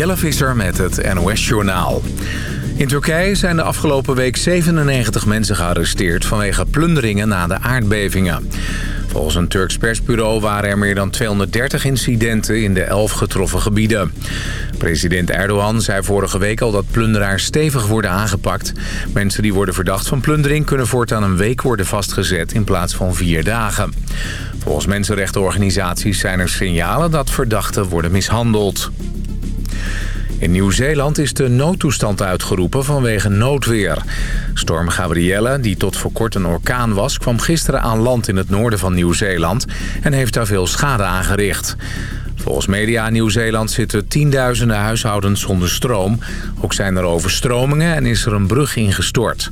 Jelle Visser met het NOS-journaal. In Turkije zijn de afgelopen week 97 mensen gearresteerd... vanwege plunderingen na de aardbevingen. Volgens een Turks persbureau waren er meer dan 230 incidenten... in de 11 getroffen gebieden. President Erdogan zei vorige week al dat plunderaars stevig worden aangepakt. Mensen die worden verdacht van plundering... kunnen voortaan een week worden vastgezet in plaats van vier dagen. Volgens mensenrechtenorganisaties zijn er signalen dat verdachten worden mishandeld. In Nieuw-Zeeland is de noodtoestand uitgeroepen vanwege noodweer. Storm Gabrielle, die tot voor kort een orkaan was... kwam gisteren aan land in het noorden van Nieuw-Zeeland... en heeft daar veel schade aangericht. Volgens media Nieuw-Zeeland zitten tienduizenden huishoudens zonder stroom. Ook zijn er overstromingen en is er een brug ingestort.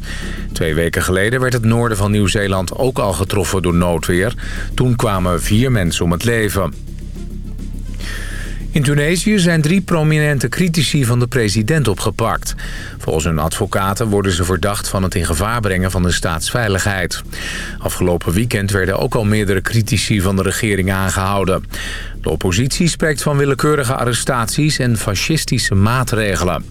Twee weken geleden werd het noorden van Nieuw-Zeeland ook al getroffen door noodweer. Toen kwamen vier mensen om het leven. In Tunesië zijn drie prominente critici van de president opgepakt. Volgens hun advocaten worden ze verdacht van het in gevaar brengen van de staatsveiligheid. Afgelopen weekend werden ook al meerdere critici van de regering aangehouden. De oppositie spreekt van willekeurige arrestaties en fascistische maatregelen.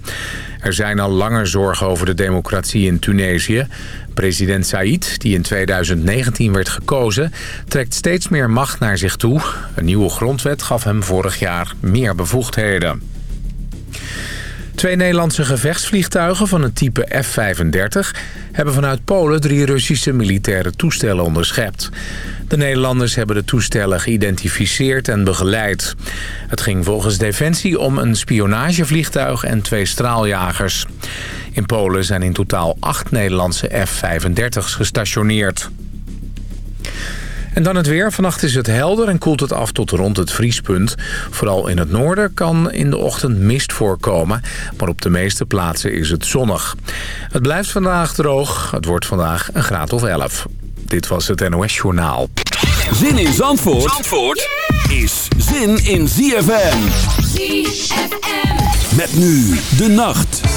Er zijn al langer zorgen over de democratie in Tunesië. President Said, die in 2019 werd gekozen, trekt steeds meer macht naar zich toe. Een nieuwe grondwet gaf hem vorig jaar meer bevoegdheden. Twee Nederlandse gevechtsvliegtuigen van het type F-35... hebben vanuit Polen drie Russische militaire toestellen onderschept. De Nederlanders hebben de toestellen geïdentificeerd en begeleid. Het ging volgens Defensie om een spionagevliegtuig en twee straaljagers. In Polen zijn in totaal acht Nederlandse F-35's gestationeerd. En dan het weer. Vannacht is het helder en koelt het af tot rond het vriespunt. Vooral in het noorden kan in de ochtend mist voorkomen. Maar op de meeste plaatsen is het zonnig. Het blijft vandaag droog. Het wordt vandaag een graad of 11. Dit was het NOS Journaal. Zin in Zandvoort, Zandvoort is zin in ZFM. ZFM. Met nu de nacht.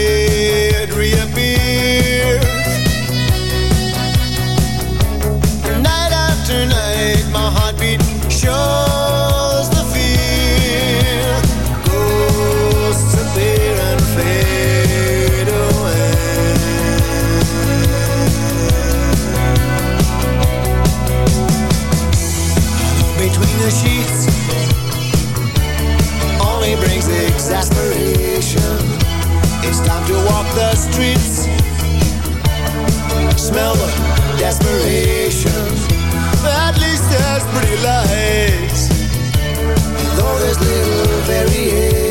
Smell the desperation. At least there's pretty lights. Though there's little variation,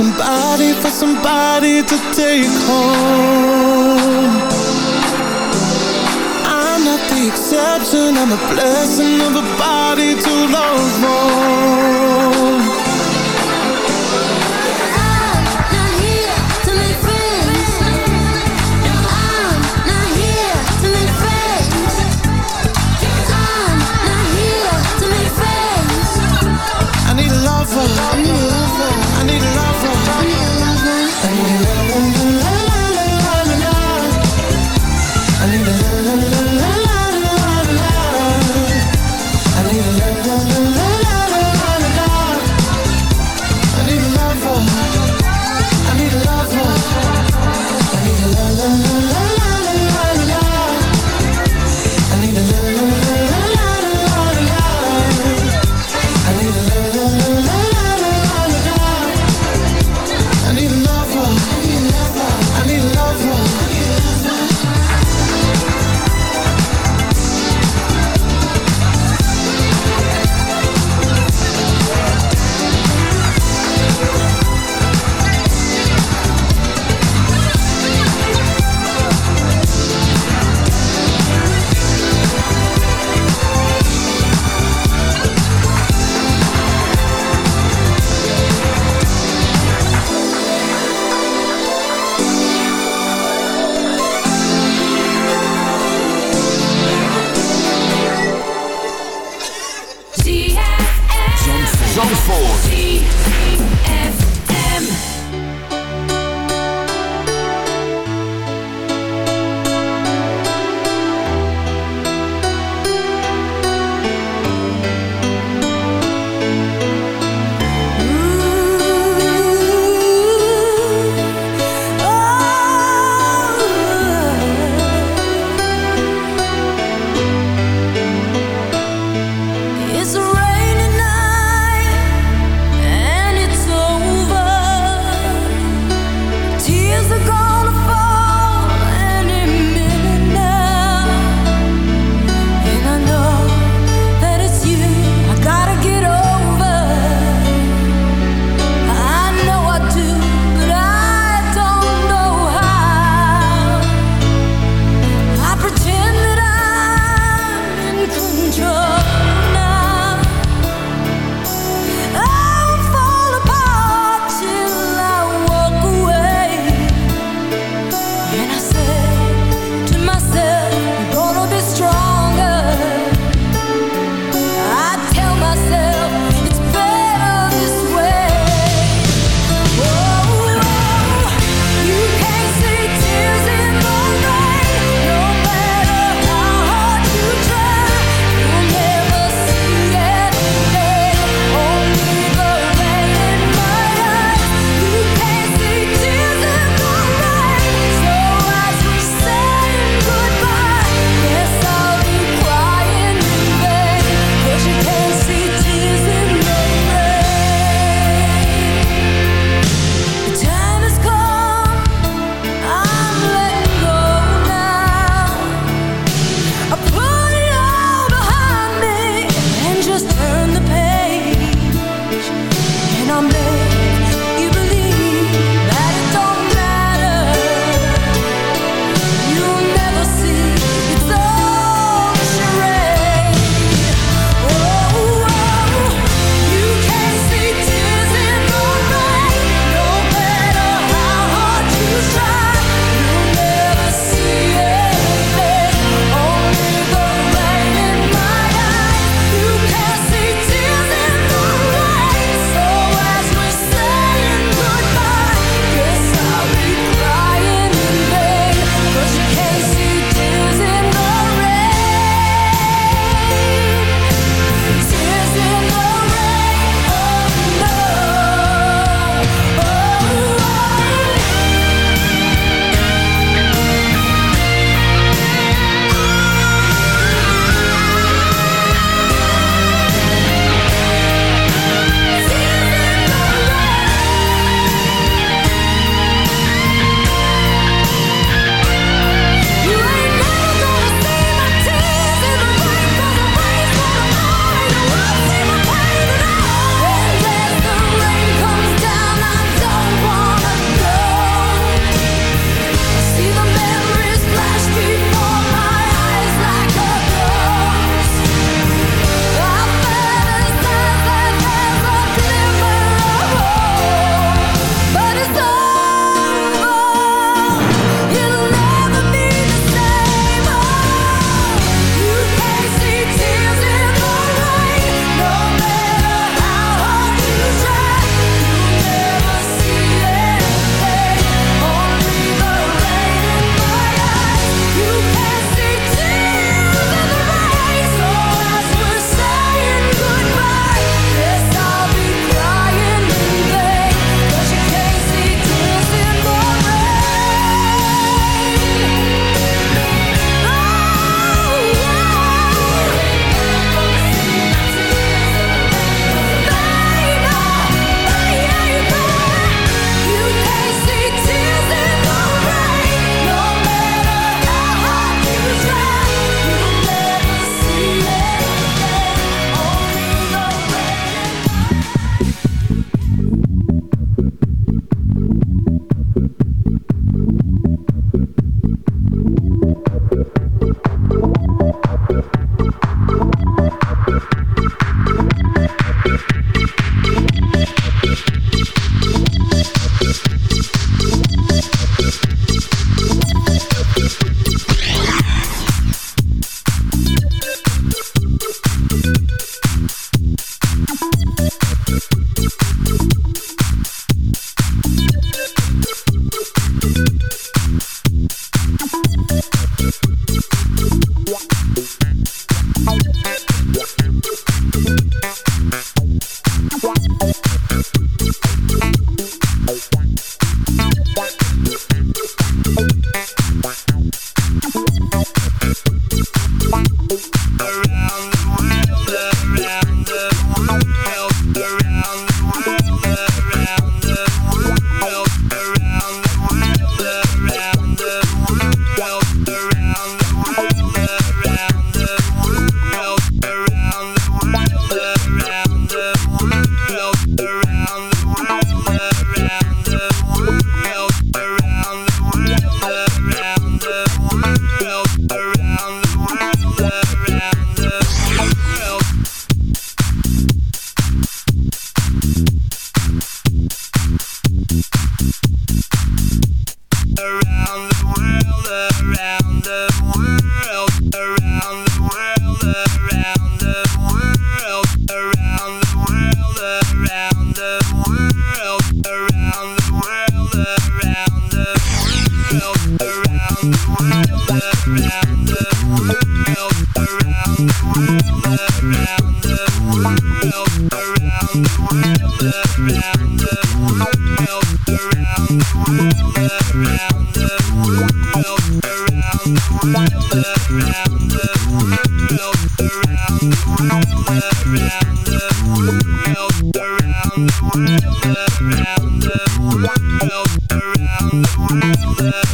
somebody, for somebody to take home. I'm not the exception, I'm a blessing of a body to love more.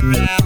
now.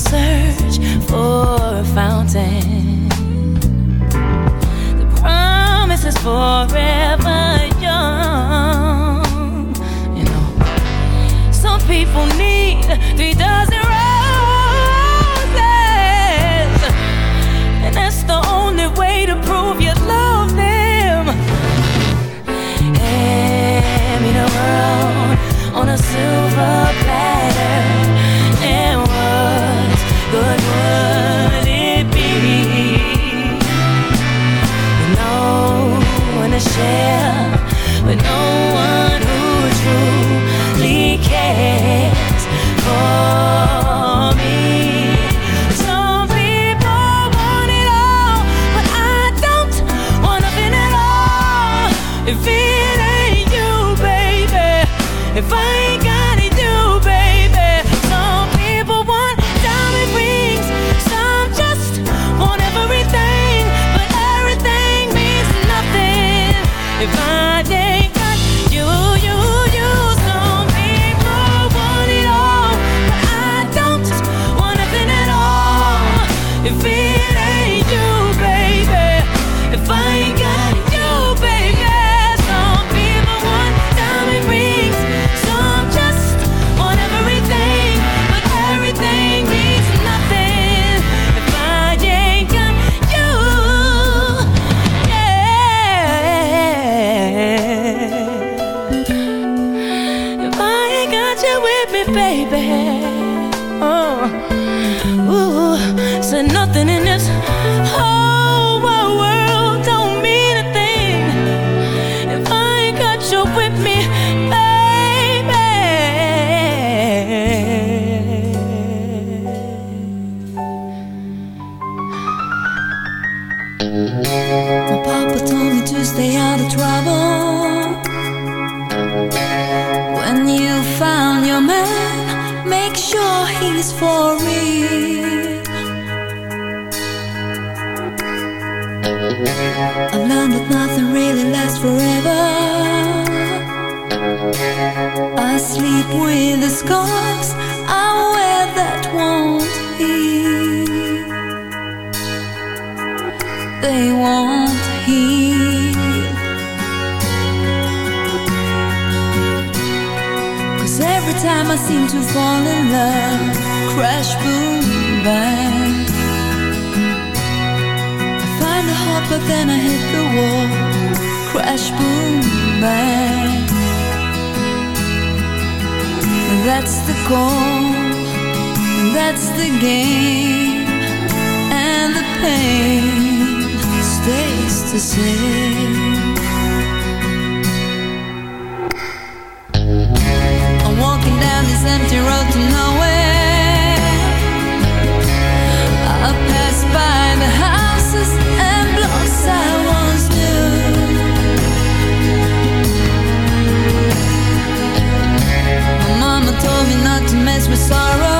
search for a fountain. The promise is for sleep with the scars I wear that won't heal. They won't heal. Cause every time I seem to fall in love, crash, boom, bang. I find a heart, but then I hit the wall, crash, boom, bang. That's the goal, that's the game, and the pain stays the same. Mess sorrow,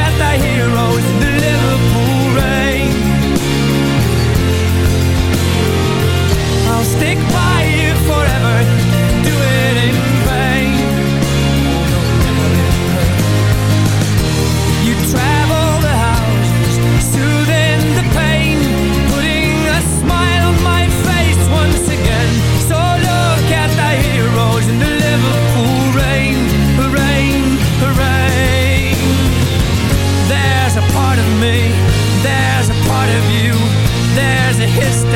stick by